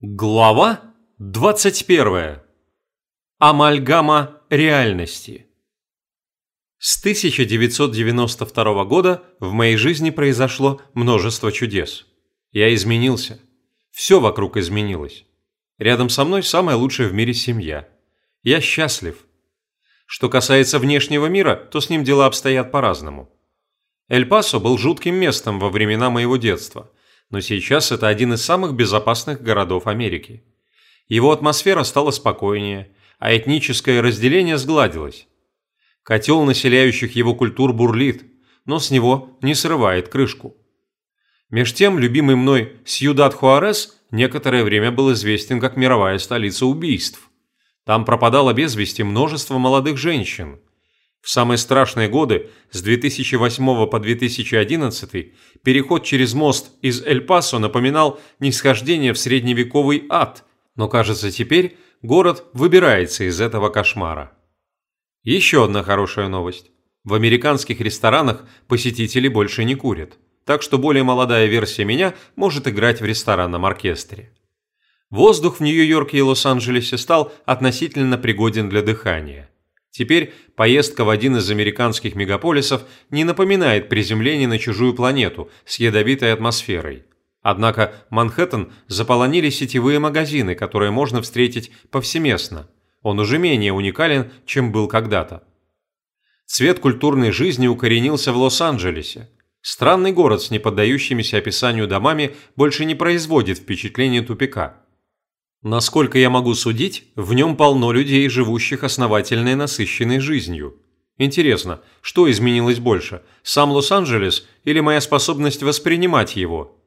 Глава 21. Амальгама реальности. С 1992 года в моей жизни произошло множество чудес. Я изменился. Все вокруг изменилось. Рядом со мной самая лучшая в мире семья. Я счастлив. Что касается внешнего мира, то с ним дела обстоят по-разному. Эль-Пасо был жутким местом во времена моего детства – но сейчас это один из самых безопасных городов Америки. Его атмосфера стала спокойнее, а этническое разделение сгладилось. Котел населяющих его культур бурлит, но с него не срывает крышку. Меж тем, любимый мной Сьюдад Хуарес некоторое время был известен как мировая столица убийств. Там пропадало без вести множество молодых женщин – в самые страшные годы, с 2008 по 2011, переход через мост из Эль-Пасо напоминал нисхождение в средневековый ад, но кажется теперь город выбирается из этого кошмара. Еще одна хорошая новость. В американских ресторанах посетители больше не курят, так что более молодая версия меня может играть в ресторанном оркестре. Воздух в Нью-Йорке и Лос-Анджелесе стал относительно пригоден для дыхания – Теперь поездка в один из американских мегаполисов не напоминает приземление на чужую планету с ядовитой атмосферой. Однако Манхэттен заполонили сетевые магазины, которые можно встретить повсеместно. Он уже менее уникален, чем был когда-то. Цвет культурной жизни укоренился в Лос-Анджелесе. Странный город с неподдающимися описанию домами больше не производит впечатления тупика. Насколько я могу судить, в нем полно людей, живущих основательной насыщенной жизнью. Интересно, что изменилось больше, сам Лос-Анджелес или моя способность воспринимать его?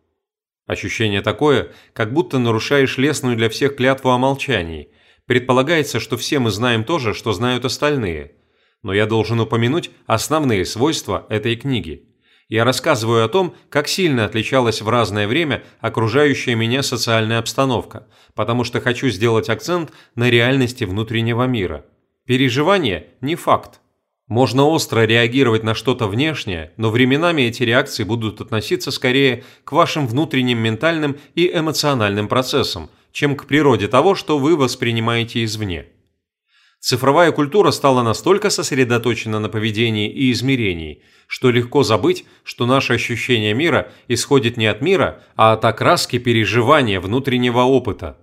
Ощущение такое, как будто нарушаешь лесную для всех клятву о молчании. Предполагается, что все мы знаем то же, что знают остальные. Но я должен упомянуть основные свойства этой книги – я рассказываю о том, как сильно отличалась в разное время окружающая меня социальная обстановка, потому что хочу сделать акцент на реальности внутреннего мира. Переживание – не факт. Можно остро реагировать на что-то внешнее, но временами эти реакции будут относиться скорее к вашим внутренним ментальным и эмоциональным процессам, чем к природе того, что вы воспринимаете извне. Цифровая культура стала настолько сосредоточена на поведении и измерении, что легко забыть, что наше ощущение мира исходит не от мира, а от окраски переживания внутреннего опыта.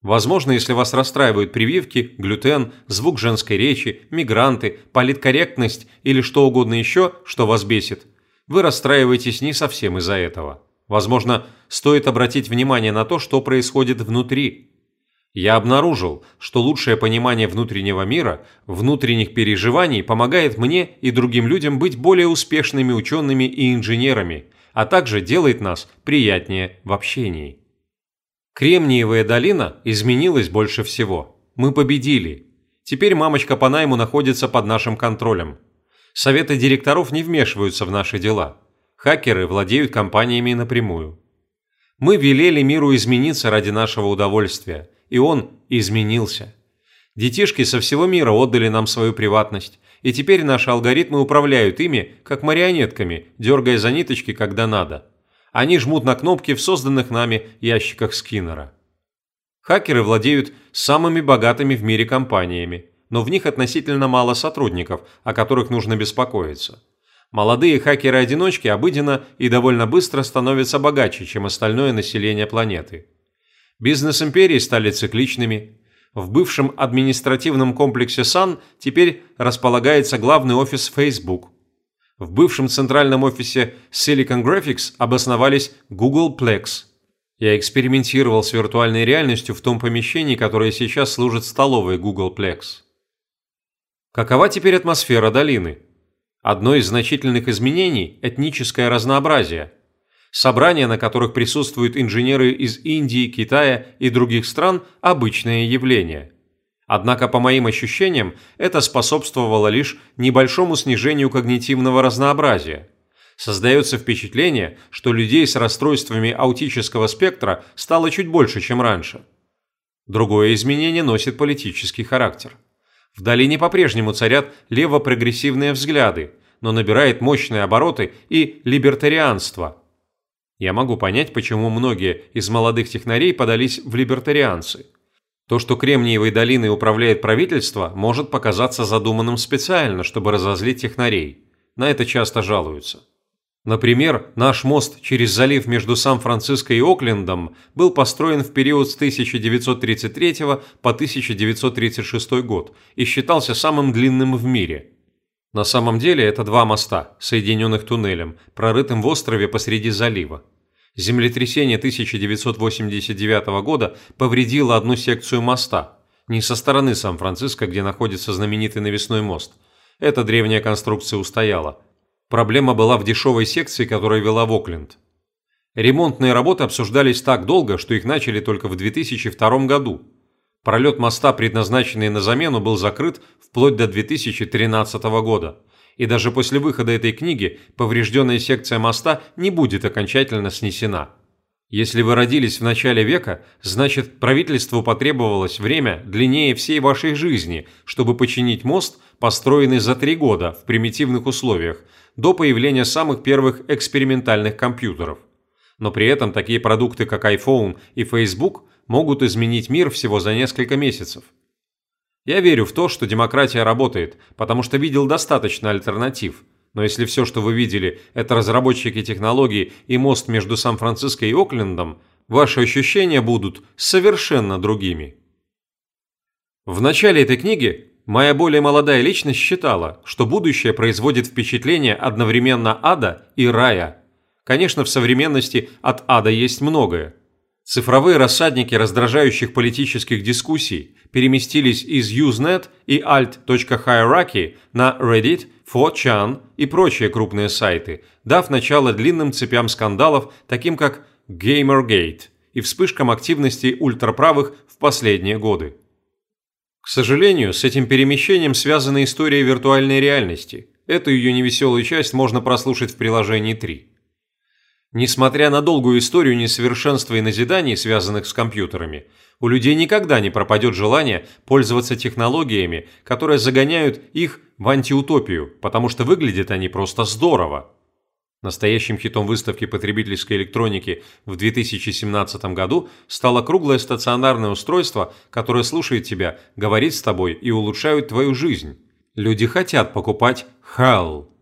Возможно, если вас расстраивают прививки, глютен, звук женской речи, мигранты, политкорректность или что угодно еще, что вас бесит, вы расстраиваетесь не совсем из-за этого. Возможно, стоит обратить внимание на то, что происходит внутри, я обнаружил, что лучшее понимание внутреннего мира, внутренних переживаний помогает мне и другим людям быть более успешными учеными и инженерами, а также делает нас приятнее в общении. Кремниевая долина изменилась больше всего. Мы победили. Теперь мамочка по найму находится под нашим контролем. Советы директоров не вмешиваются в наши дела. Хакеры владеют компаниями напрямую. Мы велели миру измениться ради нашего удовольствия – и он изменился. Детишки со всего мира отдали нам свою приватность, и теперь наши алгоритмы управляют ими, как марионетками, дергая за ниточки, когда надо. Они жмут на кнопки в созданных нами ящиках Скиннера. Хакеры владеют самыми богатыми в мире компаниями, но в них относительно мало сотрудников, о которых нужно беспокоиться. Молодые хакеры-одиночки обыденно и довольно быстро становятся богаче, чем остальное население планеты. Бизнес-империи стали цикличными. В бывшем административном комплексе Sun теперь располагается главный офис Facebook. В бывшем центральном офисе Silicon Graphics обосновались Google Plex. Я экспериментировал с виртуальной реальностью в том помещении, которое сейчас служит столовой Google Plex. Какова теперь атмосфера долины? Одно из значительных изменений – этническое разнообразие – Собрания, на которых присутствуют инженеры из Индии, Китая и других стран – обычное явление. Однако, по моим ощущениям, это способствовало лишь небольшому снижению когнитивного разнообразия. Создается впечатление, что людей с расстройствами аутического спектра стало чуть больше, чем раньше. Другое изменение носит политический характер. В долине по-прежнему царят лево-прогрессивные взгляды, но набирает мощные обороты и либертарианство – Я могу понять, почему многие из молодых технарей подались в либертарианцы. То, что Кремниевой долиной управляет правительство, может показаться задуманным специально, чтобы разозлить технарей. На это часто жалуются. Например, наш мост через залив между Сан-Франциско и Оклендом был построен в период с 1933 по 1936 год и считался самым длинным в мире. На самом деле это два моста, соединенных туннелем, прорытым в острове посреди залива. Землетрясение 1989 года повредило одну секцию моста, не со стороны Сан-Франциско, где находится знаменитый навесной мост. Эта древняя конструкция устояла, Проблема была в дешевой секции, которая вела в Окленд. Ремонтные работы обсуждались так долго, что их начали только в 2002 году. Пролет моста, предназначенный на замену, был закрыт вплоть до 2013 года. И даже после выхода этой книги поврежденная секция моста не будет окончательно снесена. Если вы родились в начале века, значит правительству потребовалось время длиннее всей вашей жизни, чтобы починить мост, построенный за три года в примитивных условиях, до появления самых первых экспериментальных компьютеров. Но при этом такие продукты, как iPhone и Facebook, могут изменить мир всего за несколько месяцев. Я верю в то, что демократия работает, потому что видел достаточно альтернатив. Но если все, что вы видели, это разработчики технологий и мост между Сан-Франциско и Оклендом, ваши ощущения будут совершенно другими. В начале этой книги Моя более молодая личность считала, что будущее производит впечатление одновременно ада и рая. Конечно, в современности от ада есть многое. Цифровые рассадники раздражающих политических дискуссий переместились из Usenet и alt.hierarchy на Reddit, 4chan и прочие крупные сайты, дав начало длинным цепям скандалов, таким как Gamergate и вспышкам активности ультраправых в последние годы. К сожалению, с этим перемещением связана история виртуальной реальности. Эту ее невеселую часть можно прослушать в приложении 3. Несмотря на долгую историю несовершенства и назиданий, связанных с компьютерами, у людей никогда не пропадет желание пользоваться технологиями, которые загоняют их в антиутопию, потому что выглядят они просто здорово. Настоящим хитом выставки потребительской электроники в 2017 году стало круглое стационарное устройство, которое слушает тебя, говорит с тобой и улучшает твою жизнь. Люди хотят покупать HAL.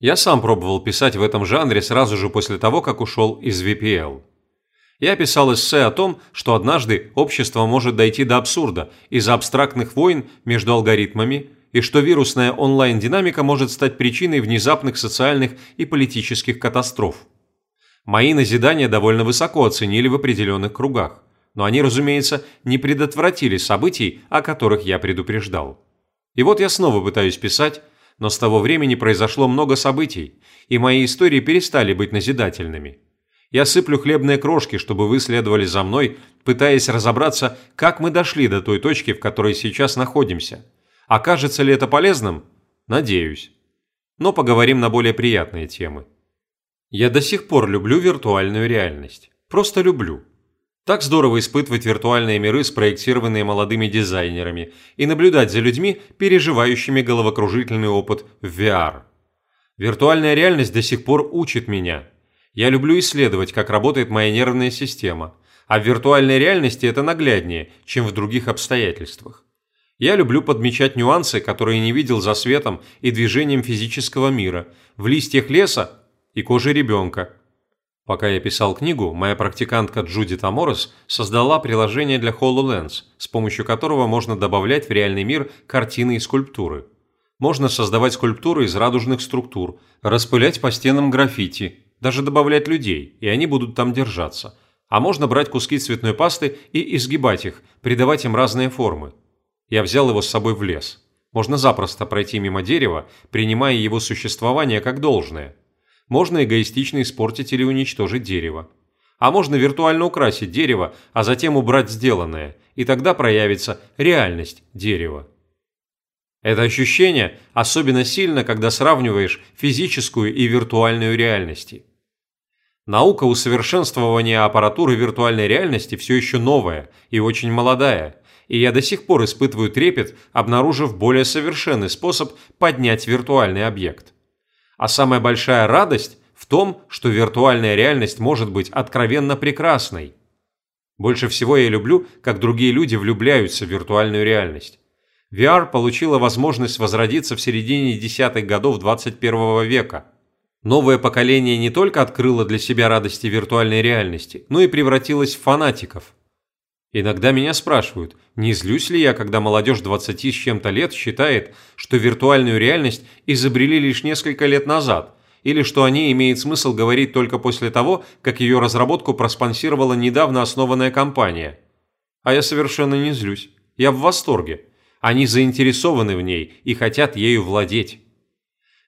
Я сам пробовал писать в этом жанре сразу же после того, как ушел из VPL. Я писал эссе о том, что однажды общество может дойти до абсурда из-за абстрактных войн между алгоритмами – и что вирусная онлайн-динамика может стать причиной внезапных социальных и политических катастроф. Мои назидания довольно высоко оценили в определенных кругах, но они, разумеется, не предотвратили событий, о которых я предупреждал. И вот я снова пытаюсь писать, но с того времени произошло много событий, и мои истории перестали быть назидательными. Я сыплю хлебные крошки, чтобы вы следовали за мной, пытаясь разобраться, как мы дошли до той точки, в которой сейчас находимся – Окажется ли это полезным? Надеюсь. Но поговорим на более приятные темы. Я до сих пор люблю виртуальную реальность. Просто люблю. Так здорово испытывать виртуальные миры, спроектированные молодыми дизайнерами, и наблюдать за людьми, переживающими головокружительный опыт в VR. Виртуальная реальность до сих пор учит меня. Я люблю исследовать, как работает моя нервная система, а в виртуальной реальности это нагляднее, чем в других обстоятельствах. Я люблю подмечать нюансы, которые не видел за светом и движением физического мира, в листьях леса и коже ребенка. Пока я писал книгу, моя практикантка Джудит Аморес создала приложение для HoloLens, с помощью которого можно добавлять в реальный мир картины и скульптуры. Можно создавать скульптуры из радужных структур, распылять по стенам граффити, даже добавлять людей, и они будут там держаться. А можно брать куски цветной пасты и изгибать их, придавать им разные формы. Я взял его с собой в лес. Можно запросто пройти мимо дерева, принимая его существование как должное. Можно эгоистично испортить или уничтожить дерево. А можно виртуально украсить дерево, а затем убрать сделанное, и тогда проявится реальность дерева. Это ощущение особенно сильно, когда сравниваешь физическую и виртуальную реальности. Наука усовершенствования аппаратуры виртуальной реальности все еще новая и очень молодая – и я до сих пор испытываю трепет, обнаружив более совершенный способ поднять виртуальный объект. А самая большая радость в том, что виртуальная реальность может быть откровенно прекрасной. Больше всего я люблю, как другие люди влюбляются в виртуальную реальность. VR получила возможность возродиться в середине десятых годов 21 века. Новое поколение не только открыло для себя радости виртуальной реальности, но и превратилось в фанатиков. Иногда меня спрашивают, не злюсь ли я, когда молодежь 20 с чем-то лет считает, что виртуальную реальность изобрели лишь несколько лет назад, или что о ней имеет смысл говорить только после того, как ее разработку проспонсировала недавно основанная компания. А я совершенно не злюсь. Я в восторге. Они заинтересованы в ней и хотят ею владеть.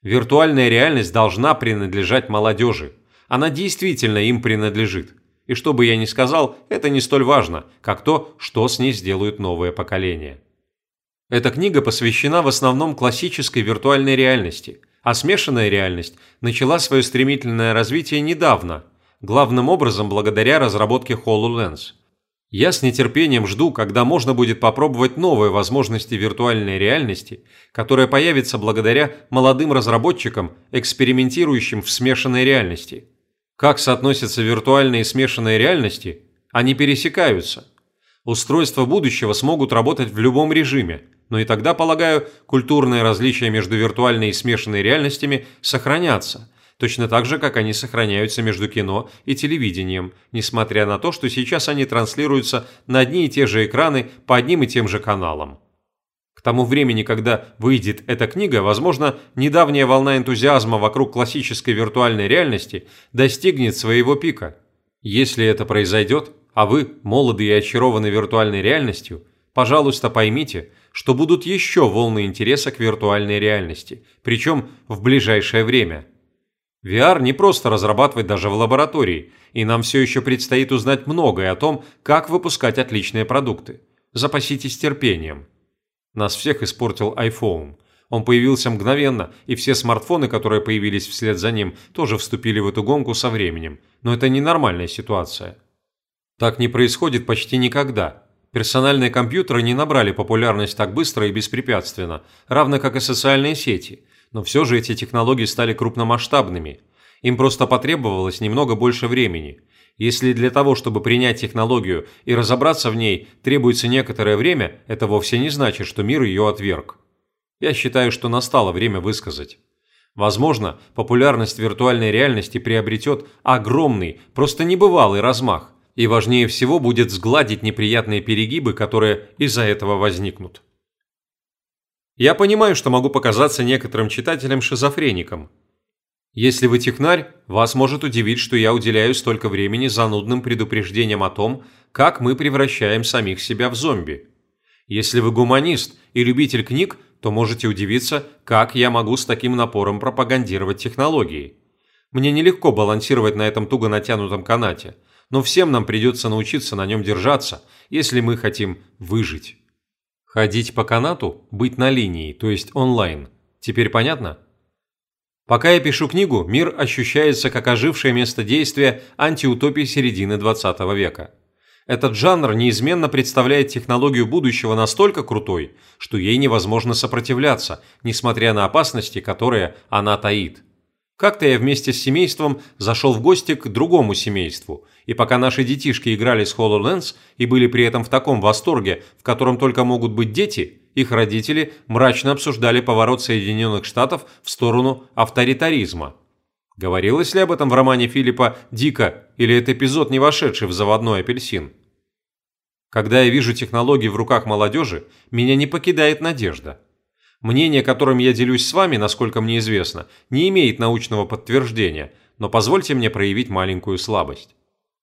Виртуальная реальность должна принадлежать молодежи. Она действительно им принадлежит. И что бы я ни сказал, это не столь важно, как то, что с ней сделают новое поколение. Эта книга посвящена в основном классической виртуальной реальности, а смешанная реальность начала свое стремительное развитие недавно, главным образом благодаря разработке HoloLens – я с нетерпением жду, когда можно будет попробовать новые возможности виртуальной реальности, которая появится благодаря молодым разработчикам, экспериментирующим в смешанной реальности. Как соотносятся виртуальные и смешанные реальности? Они пересекаются. Устройства будущего смогут работать в любом режиме, но и тогда, полагаю, культурные различия между виртуальной и смешанной реальностями сохранятся, точно так же, как они сохраняются между кино и телевидением, несмотря на то, что сейчас они транслируются на одни и те же экраны по одним и тем же каналам. К тому времени, когда выйдет эта книга, возможно, недавняя волна энтузиазма вокруг классической виртуальной реальности достигнет своего пика. Если это произойдет, а вы молоды и очарованы виртуальной реальностью, пожалуйста, поймите, что будут еще волны интереса к виртуальной реальности, причем в ближайшее время – VR не просто разрабатывать даже в лаборатории, и нам все еще предстоит узнать многое о том, как выпускать отличные продукты. Запаситесь терпением. Нас всех испортил iPhone. Он появился мгновенно, и все смартфоны, которые появились вслед за ним, тоже вступили в эту гонку со временем. Но это ненормальная ситуация. Так не происходит почти никогда. Персональные компьютеры не набрали популярность так быстро и беспрепятственно, равно как и социальные сети – но все же эти технологии стали крупномасштабными. Им просто потребовалось немного больше времени. Если для того, чтобы принять технологию и разобраться в ней, требуется некоторое время, это вовсе не значит, что мир ее отверг. Я считаю, что настало время высказать. Возможно, популярность виртуальной реальности приобретет огромный, просто небывалый размах, и важнее всего будет сгладить неприятные перегибы, которые из-за этого возникнут. Я понимаю, что могу показаться некоторым читателям шизофреником. Если вы технарь, вас может удивить, что я уделяю столько времени занудным предупреждениям о том, как мы превращаем самих себя в зомби. Если вы гуманист и любитель книг, то можете удивиться, как я могу с таким напором пропагандировать технологии. Мне нелегко балансировать на этом туго натянутом канате, но всем нам придется научиться на нем держаться, если мы хотим выжить. Ходить по канату, быть на линии, то есть онлайн. Теперь понятно? Пока я пишу книгу, мир ощущается как ожившее место действия антиутопии середины 20 века. Этот жанр неизменно представляет технологию будущего настолько крутой, что ей невозможно сопротивляться, несмотря на опасности, которые она таит. Как-то я вместе с семейством зашел в гости к другому семейству, и пока наши детишки играли с HoloLens и были при этом в таком восторге, в котором только могут быть дети, их родители мрачно обсуждали поворот Соединенных Штатов в сторону авторитаризма. Говорилось ли об этом в романе Филиппа Дика или это эпизод, не вошедший в заводной апельсин? Когда я вижу технологии в руках молодежи, меня не покидает надежда. Мнение, которым я делюсь с вами, насколько мне известно, не имеет научного подтверждения, но позвольте мне проявить маленькую слабость.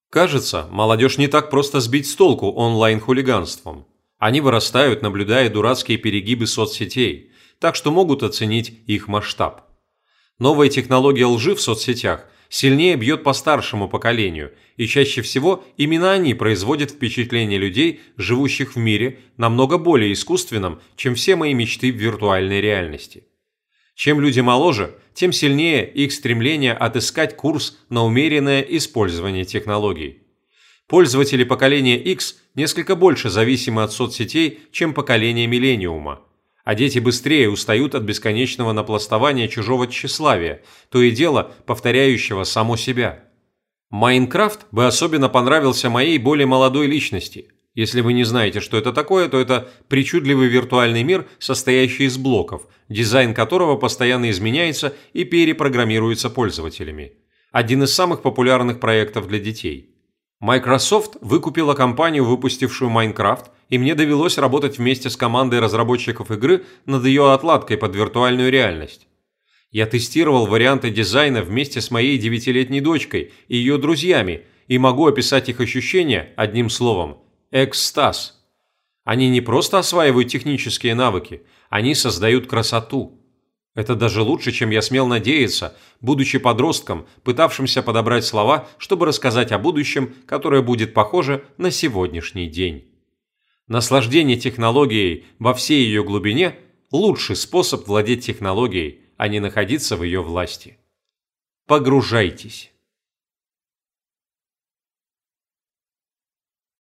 Кажется, молодежь не так просто сбить с толку онлайн-хулиганством. Они вырастают, наблюдая дурацкие перегибы соцсетей, так что могут оценить их масштаб. Новая технология лжи в соцсетях сильнее бьет по старшему поколению, и чаще всего именно они производят впечатление людей, живущих в мире, намного более искусственном, чем все мои мечты в виртуальной реальности. Чем люди моложе, тем сильнее их стремление отыскать курс на умеренное использование технологий. Пользователи поколения X несколько больше зависимы от соцсетей, чем поколение миллениума. А дети быстрее устают от бесконечного напластования чужого тщеславия, то и дело повторяющего само себя. Майнкрафт бы особенно понравился моей более молодой личности. Если вы не знаете, что это такое, то это причудливый виртуальный мир, состоящий из блоков, дизайн которого постоянно изменяется и перепрограммируется пользователями. Один из самых популярных проектов для детей. Microsoft выкупила компанию, выпустившую Minecraft, и мне довелось работать вместе с командой разработчиков игры над ее отладкой под виртуальную реальность. Я тестировал варианты дизайна вместе с моей девятилетней дочкой и ее друзьями и могу описать их ощущения одним словом – экстаз. Они не просто осваивают технические навыки, они создают красоту. Это даже лучше, чем я смел надеяться, будучи подростком, пытавшимся подобрать слова, чтобы рассказать о будущем, которое будет похоже на сегодняшний день. Наслаждение технологией во всей ее глубине – лучший способ владеть технологией, а не находиться в ее власти. Погружайтесь.